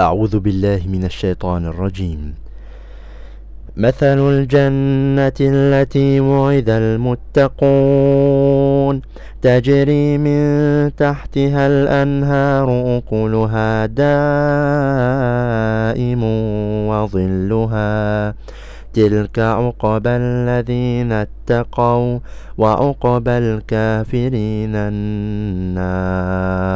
أعوذ بالله من الشيطان الرجيم. مثل الجنة التي وعد المتقون. تجري من تحتها الأنهار أكلها دائم وظلها. تلك عقبى الذين اتقوا وعقبى الكافرين النار.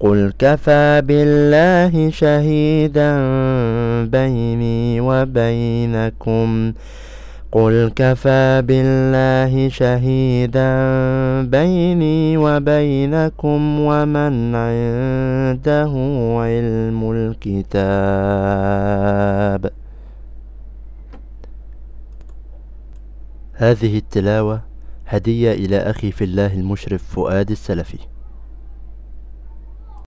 قل كفى بالله شهيدا بيني وبينكم قل كفى بالله شهيدا بيني وبينكم ومن عنده علم الكتاب هذه التلاوة هدية إلى أخي في الله المشرف فؤاد السلفي.